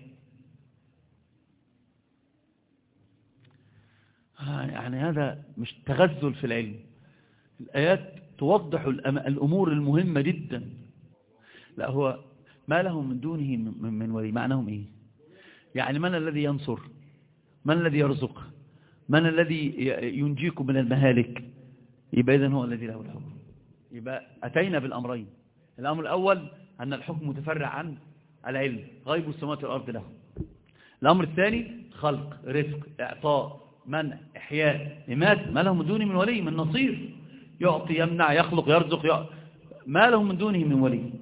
آه، يعني هذا مش تغزل في العلم. الآيات توضح الأمور المهمة جدا. لا هو ما لهم من دونه من ولي. معناهم إيه؟ يعني من الذي ينصر؟ من الذي يرزق؟ من الذي ينجيكم من المهالك؟ يبقى إذن هو الذي له الحكم. يبقى أتينا بالأمرين. الأمر الأول أن الحكم متفرع عن العلم غيب السماوات والأرض له. الأمر الثاني خلق رزق إعطاء منع إحياء. إمات ما له من دونه من ولي من نصير. يعطي يمنع يخلق يرزق يعطي ما له من دونه من ولي.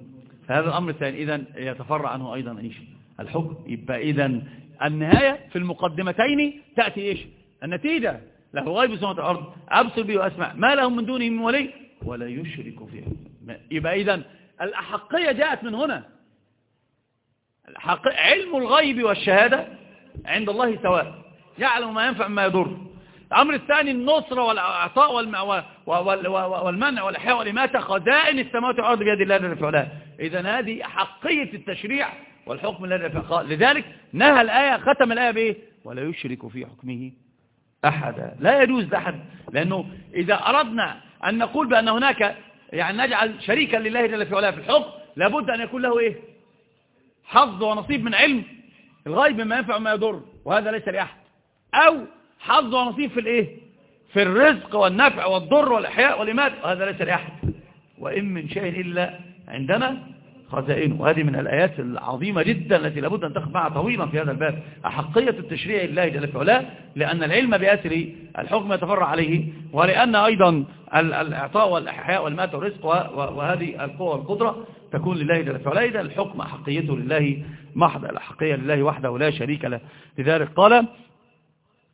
فهذا الأمر الثاني إذا يتفرع عنه أيضا إيش الحكم يبقى إذا النهاية في المقدمتين تأتي إيش؟ النتيجة. له غيب السماوات والأرض أبصر به وأسمع. ما لهم من دونه من ولي ولا يشرك فيه. يبقى إذا الأحقية جاءت من هنا. علم الغيب والشهادة عند الله سواء. يعلم ما ينفع ما يضر. الأمر الثاني النصرة والإعطاء والمنع والإحياء والإماتة خزائن السماوات والأرض بيد الله جل وعلا إذا هذه حقية التشريع والحكم الذي لذلك نهى الآية ختم الآية بإيه؟ ولا يشرك في حكمه أحدا لا يجوز لأحد لأنه إذا أردنا أن نقول بأن هناك يعني نجعل شريكا لله جل وعلا في الحكم لابد أن يكون له إيه؟ حظ ونصيب من علم. الغيب ما ينفع وما يضر وهذا ليس لأحد. أو حظ ونصيب في الإيه؟ في الرزق والنفع والضر والإحياء والإمات وهذا ليس لأحد. وإن من شيء إلا عندنا خزائنه. وهذه من الآيات العظيمة جدا التي لابد أن تأخذ معها طويلا في هذا الباب. أحقية التشريع لله جل في علاه لأن العلم بأسر الحكم يتفرع عليه ولأن أيضا الإعطاء والإحياء والمات والرزق وهذه القوة والقدرة تكون لله جل في علاه. إذا الحكم أحقيته لله محض الأحقية لله وحده ولا شريك له. لذلك قال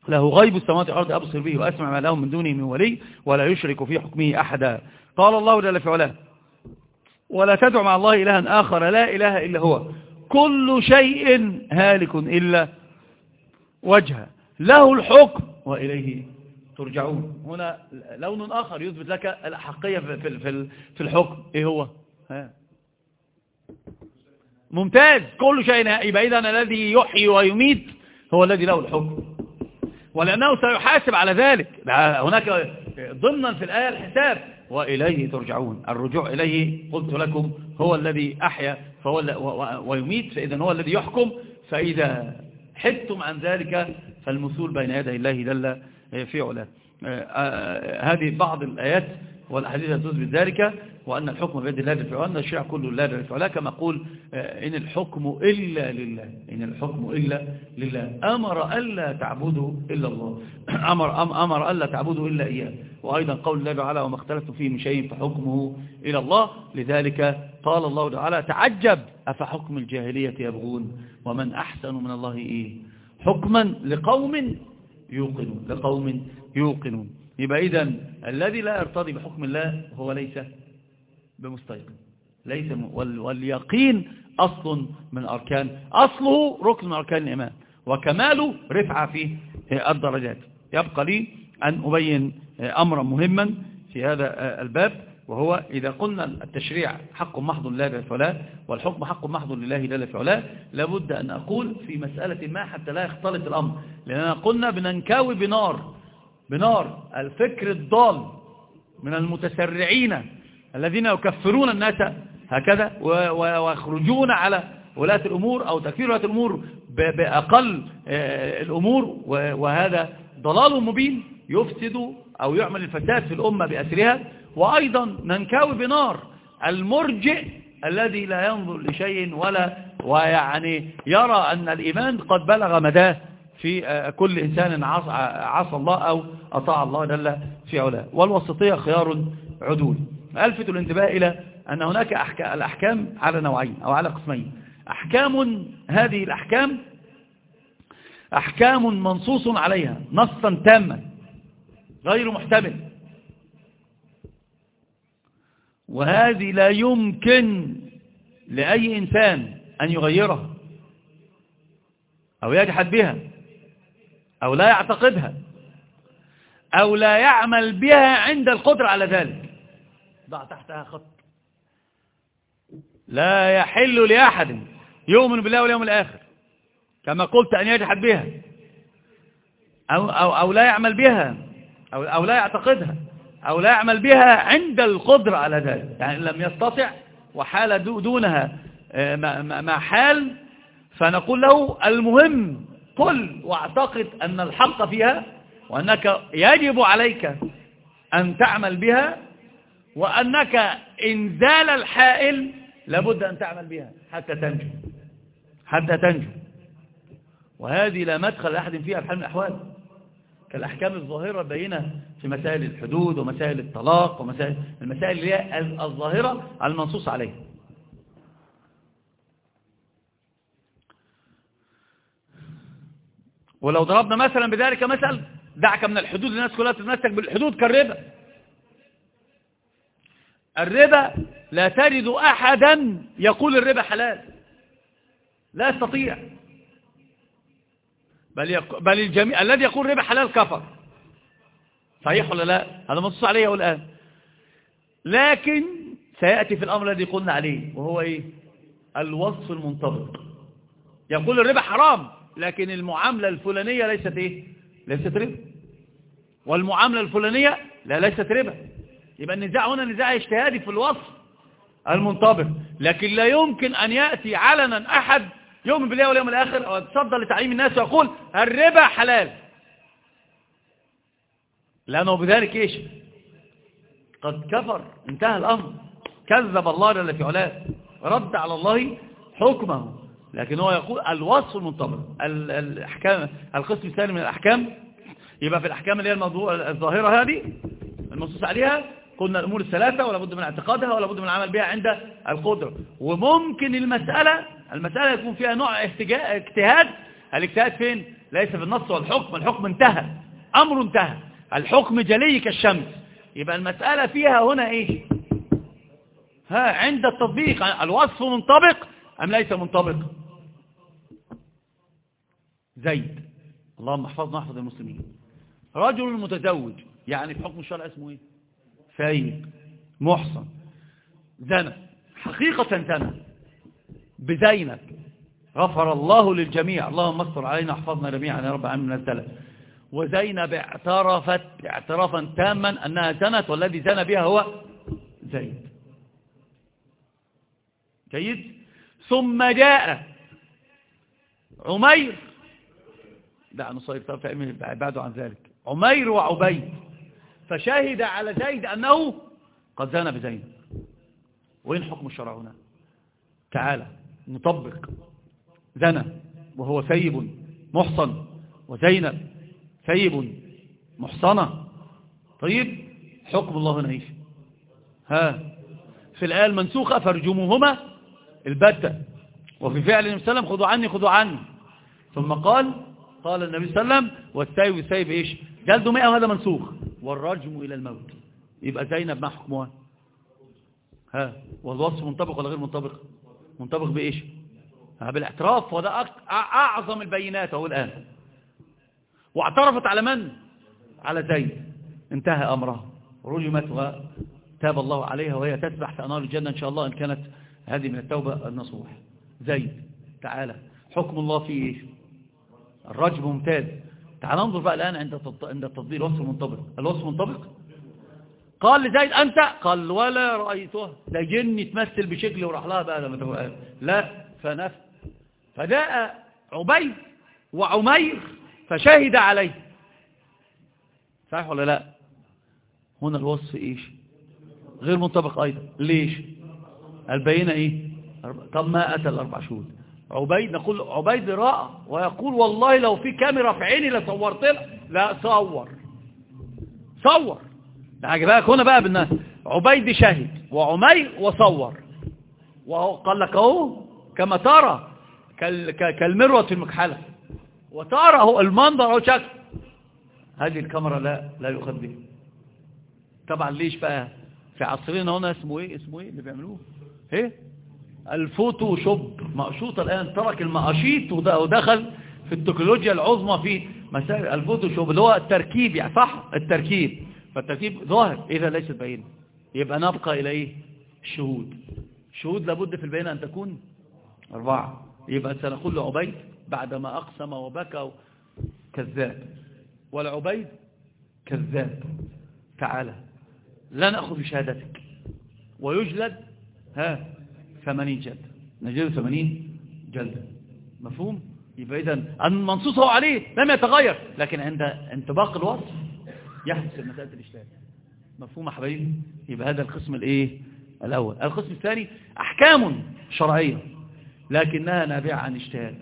له غيب السماوات والأرض أبصر به وأسمع ما له من دونه من ولي ولا يشرك في حكمه أحدا. قال الله جل في علاه ولا تدع مع الله إلها آخر لا إله إلا هو. كل شيء هالك إلا وجهه له الحكم وإليه ترجعون. هنا لون آخر يثبت لك الأحقية في في الحكم. إيه هو؟ ها. ممتاز. كل شيء يبقى إذن الذي يحيي ويميت هو الذي له الحكم. ولأنه سيحاسب على ذلك. هناك ضمنا في الآية الحساب. وإليه ترجعون. الرجوع إليه قلت لكم هو الذي أحيا فهو ويميت فإذا هو الذي يحكم. فإذا حدتم عن ذلك فالمثول بين يدي الله جل في علاه. هذه بعض الآيات والأحاديث تثبت ذلك. وأن الحكم بيد الله جل وأن الشرع كله جل وعلا كما قول إن الحكم إلا لله. إن الحكم إلا لله. أمر ألا تعبدوا إلا الله. أمر, أمر ألا تعبدوا إلا إياه. وأيضا قول الله تعالى وما اختلفتم فيه من شيء فحكمه إلى الله. لذلك قال الله تعالى تعجب أفحكم الجاهلية يبغون؟ ومن أحسن من الله إيه؟ حكما لقوم يوقنون لقوم يوقنون. يبقى إذن الذي لا يرتضي بحكم الله هو ليس بمستيقن. ليس واليقين أصل من أركان. أصله ركن من أركان الإيمان. وكماله رفعة في الدرجات. يبقى لي أن أبين أمرا مهما في هذا الباب وهو إذا قلنا التشريع حق محض لله جل والحكم حق محض لله جل وعلا لابد أن أقول في مسألة ما حتى لا يختلط الأمر. لأننا قلنا بننكاوي بنار. بنار الفكر الضال من المتسرعين. الذين يكفرون الناس هكذا ويخرجون على ولاة الأمور أو تكفير ولاة الأمور بأقل آه، الأمور. وهذا ضلال مبين يفسد أو يعمل الفساد في الأمة بأسرها. وأيضا ننكاوي بنار المرجئ الذي لا ينظر لشيء ولا ويعني يرى أن الإيمان قد بلغ مداه في آه، كل إنسان عصى الله أو أطاع الله جل في علاه. والوسطية خيار عدول. ألفت الانتباه إلى أن هناك الأحكام على نوعين أو على قسمين. أحكام هذه الأحكام أحكام منصوص عليها نصا تاما غير محتمل. وهذه لا يمكن لأي إنسان أن يغيرها أو يجحد بها أو لا يعتقدها أو لا يعمل بها عند القدرة على ذلك. ضع تحتها خط. لا يحل لأحد يؤمن بالله واليوم الآخر كما قلت أن يجحد بها أو, أو, أو لا يعمل بها أو, أو لا يعتقدها أو لا يعمل بها عند القدرة على ذلك يعني لم يستطع وحال دونها آه، ما حال فنقول له المهم قل واعتقد أن الحق فيها وأنك يجب عليك أن تعمل بها وأنك إن زال الحائل لابد أن تعمل بها حتى تنجو. حتى تنجو. وهذه لا مدخل لأحد فيها بحال من الأحوال. كالأحكام الظاهرة بينة في مسائل الحدود ومسائل الطلاق ومسائل المسائل اللي هي الظاهرة المنصوص عليها. ولو ضربنا مثلا بذلك مثل دعك من الحدود الناس كلها تتمسك بالحدود كالربا. الربا لا تجد أحدا يقول الربا حلال. لا يستطيع. بل, يق... بل الجميع الذي يقول ربا حلال كفر. صحيح ولا لا؟ هذا منصوص عليه الآن. لكن سيأتي في الأمر الذي قلنا عليه وهو إيه؟ الوصف المنطبق يقول الربا حرام لكن المعاملة الفلانية ليست إيه؟ ليست ربا. والمعاملة الفلانية لا ليست ربا. يبقى النزاع هنا نزاع اجتهادي في الوصف المنطبق. لكن لا يمكن أن يأتي علنا أحد يؤمن بالله واليوم الآخر أو يتصدى لتعليم الناس ويقول الربا حلال. لأنه بذلك إيش؟ قد كفر انتهى الأمر. كذب الله جل في علاه. رد على الله حكمه. لكن هو يقول الوصف المنطبق. الأحكام القسم الثاني من الأحكام. يبقى في الأحكام اللي هي الموضوع الظاهرة هذه المنصوص عليها قلنا الأمور الثلاثة ولا بد من اعتقادها ولا بد من العمل بها عند القدرة. وممكن المسألة المسألة يكون فيها نوع اجتهاد. الاجتهاد فين؟ ليس في النص والحكم. الحكم انتهى. أمر انتهى. الحكم جلي كالشمس. يبقى المسألة فيها هنا إيه؟ ها عند التطبيق. الوصف منطبق أم ليس منطبق؟ زيد. اللهم احفظنا احفظ المسلمين. رجل متزوج يعني في حكم الشرع اسمه إيه؟ سيد محصن. زنى حقيقة زنى بزينب. غفر الله للجميع. اللهم استر علينا احفظنا جميعا يا رب العالمين من الزلل. وزينب اعترفت اعترافا تاما أنها زنت والذي زنى بها هو زيد. جيد؟ ثم جاء عمير. لا نصير فأمين بعده عن ذلك. عمير وعبيد. فشهد على زيد أنه قد زنى بزينب. وين حكم الشرع هنا؟ تعالى نطبق زنى وهو سيب محصن. وزينب سيب محصنة. طيب حكم الله هنا إيش؟ ها في الآية المنسوخة فارجموهما البتة. وفي فعل النبي صلى الله عليه وسلم خذوا عني خذوا عني. ثم قال قال النبي صلى الله عليه وسلم والسيب السيب إيش؟ جلده مئة وهذا منسوخ. والرجم إلى الموت. يبقى زينب ما حكمها ها والوصف منطبق ولا غير منطبق؟ منطبق بإيش؟ بالاعتراف. وده أعظم البينات أهو الآن. واعترفت على من؟ على زيد انتهى أمرها. رجمت وتاب الله عليها وهي تسبح في أنار الجنة إن شاء الله إن كانت هذه من التوبة النصوح. زيد تعالى. حكم الله في الرجم ممتاز. تعال ننظر بقى الآن عند عند التطبيق الوصف المنطبق. الوصف منطبق قال لزيد أنت؟ قال ولا رأيته ده جن تمثل بشكل وراح لها بقى لما لا فنف فجاء عبيد وعمير فشهد عليه. صح ولا لا؟ هنا الوصف إيش؟ غير منطبق أيضا. ليش؟ البينة إيه؟ طب ما أتى الأربع شهود. عبيد نقول عبيد رأى ويقول والله لو في كاميرا في عيني لصورت لا صور. صور. عجبك هنا بقى بالناس. عبيد شهد وعمير وصور. وقال لك أهو كما ترى كالمروة المكحلة. وترى المنظر أو شكل. هذه الكاميرا لا لا يؤخذ به طبعا ليش بقى؟ في عصرنا هنا اسمه إيه؟ اسمه إيه اللي بيعملوه؟ إيه؟ الفوتوشوب مقشوط الآن ترك المقاشيط ودخل في التكنولوجيا العظمى في مسائل الفوتوشوب اللي هو التركيب يعني صح؟ التركيب. فالتركيب ظاهر. إذا ليست باينه يبقى نبقى إلى إيه؟ الشهود. الشهود لابد في البينه أن تكون أربعة. يبقى سنقول لعبيد بعدما أقسم وبكى كذاب. والعبيد كذاب. تعالى. لا نأخذ بشهادتك. ويجلد ها؟ ثمانين جلد نجلد ثمانين جلد مفهوم؟ يبقى إذن المنصوص هو عليه لم يتغير لكن عند انطباق الوصف يحدث المسألة الإشتاد مفهوم حبايبي؟ يبقى هذا القسم الإيه؟ الأول. القسم الثاني أحكام شرعية لكنها نابعة عن اجتهاد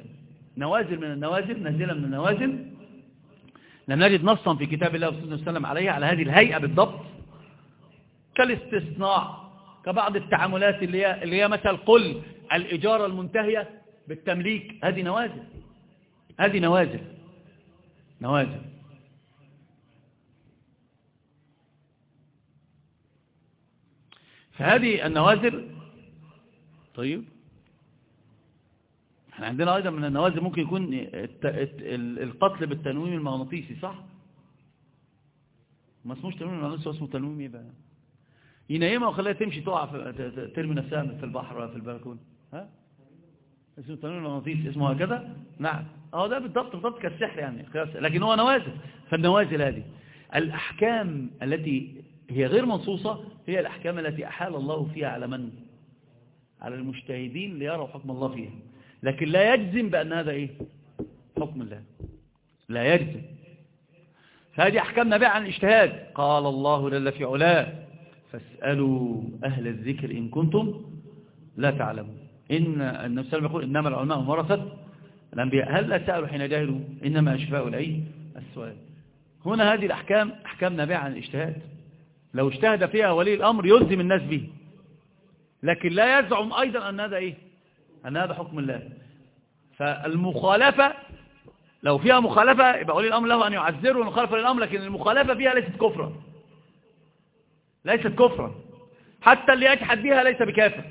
نوازل من النوازل نازلة من النوازل. لم نجد نصا في كتاب الله وسلم وسلم عليها على هذه الهيئة بالضبط كالاستثناء. كبعض التعاملات اللي هي, اللي هي مثل قل الإجارة المنتهية بالتمليك. هذه نوازل. هذه نوازل. نوازل. فهذه النوازل طيب. إحنا عندنا أيضا من النوازل ممكن يكون القتل بالتنويم المغناطيسي صح؟ ما اسموش تنويم المغناطيسي اسمه تنويم إيه بقى؟ ينيمها وخليها تمشي تقع ترمي نفسها في البحر ولا في البلكونة. ها؟ اسمه تنويم المغناطيسي اسمه هكذا؟ نعم. آه ده بالضبط بالضبط كالسحر يعني لكن هو نوازل. فالنوازل هذه. الأحكام التي هي غير منصوصة هي الأحكام التي أحال الله فيها على من؟ على المجتهدين ليروا حكم الله فيها. لكن لا يجزم بأن هذا إيه؟ حكم الله. لا يجزم. فهذه أحكام نبيع عن الاجتهاد. قال الله لله في علاه فاسألوا أهل الذكر إن كنتم لا تعلمون. إن النبي صلى الله عليه وسلم يقول إنما العلماء ورثة الأنبياء. هل لا سألوا حين جاهلوا إنما أشفاء العي السؤال هنا هذه الأحكام أحكام نابعة عن الاجتهاد. لو اجتهد فيها ولي الأمر يلزم الناس به. لكن لا يزعم أيضا أن هذا إيه؟ أن هذا حكم الله. فالمخالفة لو فيها مخالفة يبقى ولي الأمر له أن يعذره ونخالف الأمر لكن المخالفة فيها ليست كفرا. ليست كفرا. حتى اللي يجحد بها ليس بكافر.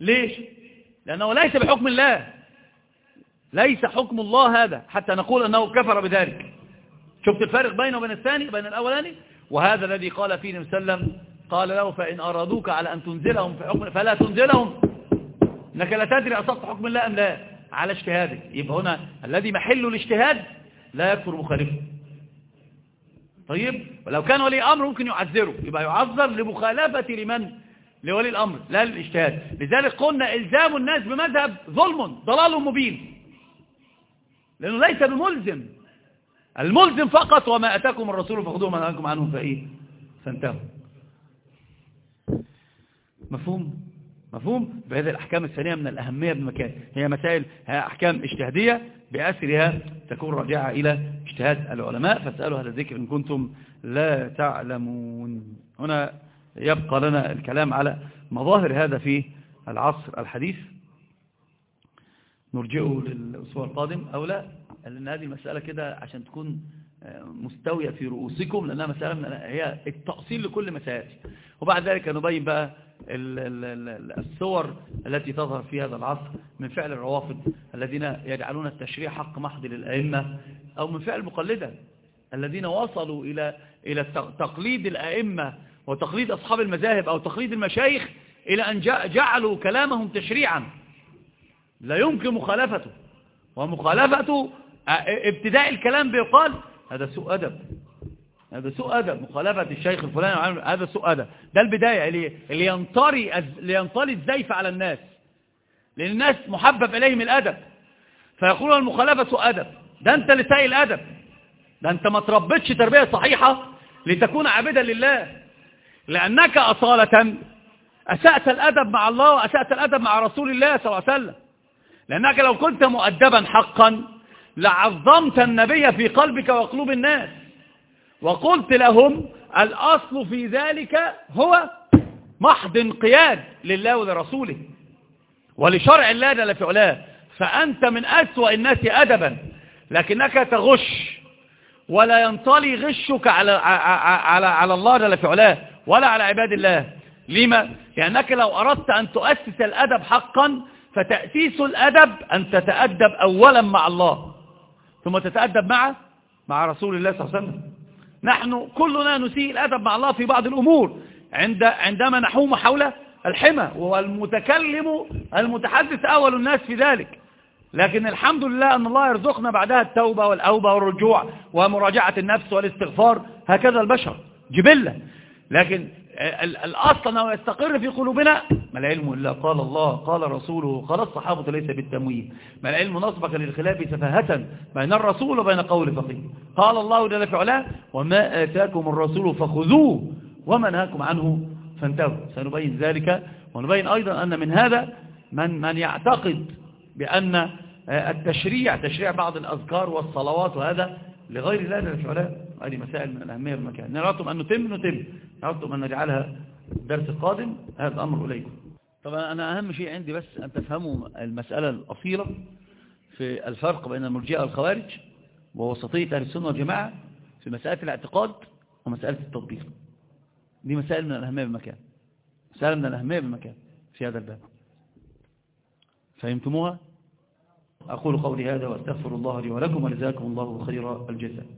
ليش؟ لأنه ليس بحكم الله. ليس حكم الله هذا. حتى نقول أنه كفر بذلك. شفت الفارق بينه وبين الثاني بين الأولاني؟ وهذا الذي قال فيه النبي صلى الله عليه وسلم. قال له فإن أرادوك على أن تنزلهم في حكم فلا تنزلهم. إنك لا تدري أصبت حكم الله أم لا. على اجتهادك. يبقى هنا الذي محل الاجتهاد لا يكفر مخالفه. طيب ولو كان ولي أمر ممكن يعذره. يبقى يعذر لمخالفة لمن؟ لولي الأمر لا للاجتهاد. لذلك قلنا إلزام الناس بمذهب ظلم ضلال مبين. لأنه ليس بملزم. الملزم فقط وما أتاكم الرسول فخذوه ما نهاكم عنه فإيه؟ فانتهوا. مفهوم؟ مفهوم؟ بهذه الأحكام الثانية من الأهمية بمكان. هي مسائل أحكام اجتهادية بأسرها تكون راجعة إلى اجتهاد العلماء. فاسألوا هذا الذكر إن كنتم لا تعلمون. هنا يبقى لنا الكلام على مظاهر هذا في العصر الحديث. نرجئه للأسبوع القادم أو لا؟ لأن هذه المسألة كده عشان تكون آه، مستوية في رؤوسكم لأنها مسألة هي التأصيل لكل مسائل. وبعد ذلك نبين بقى الصور التي تظهر في هذا العصر من فعل الروافض الذين يجعلون التشريع حق محض للأئمة أو من فعل المقلدة الذين وصلوا إلى إلى تقليد الأئمة وتقليد أصحاب المذاهب أو تقليد المشايخ إلى أن جعلوا كلامهم تشريعا. لا يمكن مخالفته. ومخالفته ابتداء الكلام بيقال هذا سوء أدب. هذا سوء أدب مخالفة الشيخ الفلاني هذا سوء أدب. ده البداية اللي, اللي ينطري اللي ينطلي الزيف على الناس. لأن الناس محبب إليهم الأدب. فيقولون المخالفة سوء أدب. ده أنت اللي سايق الأدب. ده أنت ما تربيتش تربية صحيحة لتكون عابدا لله. لأنك أصالة أسأت الأدب مع الله وأسأت الأدب مع رسول الله صلى الله عليه وسلم. لأنك لو كنت مؤدبا حقا لعظمت النبي في قلبك وقلوب الناس. وقلت لهم الأصل في ذلك هو محض انقياد لله ولرسوله ولشرع الله جل في علاه. فأنت من أسوأ الناس أدبا لكنك تغش ولا ينطلي غشك على, على, على الله جل في علاه ولا على عباد الله. لما؟ لأنك لو أردت أن تؤسس الأدب حقا فتأسيس الأدب أن تتأدب أولا مع الله ثم تتأدب مع مع رسول الله صلى الله عليه وسلم. نحن كلنا نسيء الأدب مع الله في بعض الأمور. عند عندما نحوم حول الحمى والمتكلم المتحدث أول الناس في ذلك. لكن الحمد لله أن الله يرزقنا بعدها التوبة والأوبة والرجوع ومراجعة النفس والاستغفار هكذا البشر جبلة. لكن الأصل أنه يستقر في قلوبنا ما العلم إلا قال الله قال رسوله قال الصحابة ليس بالتمويل. ما العلم نصبك للخلاف سفاهة بين الرسول وبين قول فقيه. قال الله جل في علاه وما آتاكم الرسول فخذوه وما نهاكم عنه فانتهوا. سنبين ذلك ونبين أيضا أن من هذا من, من يعتقد بأن التشريع تشريع بعض الأذكار والصلوات وهذا لغير الله علاه هذه مسائل من الأهمية بالمكان نراتم أن نتم نتم. نراتم أن نجعلها الدرس القادم هذا أمر إليكم. طبعا أنا أهم شيء عندي بس أن تفهموا المسألة الأصيلة في الفرق بين المرجئة والخوارج ووسطية أهل السنة والجماعة في مسألة الاعتقاد ومسألة التطبيق. دي مسائل من الأهمية بالمكان مسائل من الأهمية بالمكان في هذا الباب. فهمتموها؟ أقول قولي هذا وأستغفر الله لي ولكم ولزاكم الله خير الجزاء.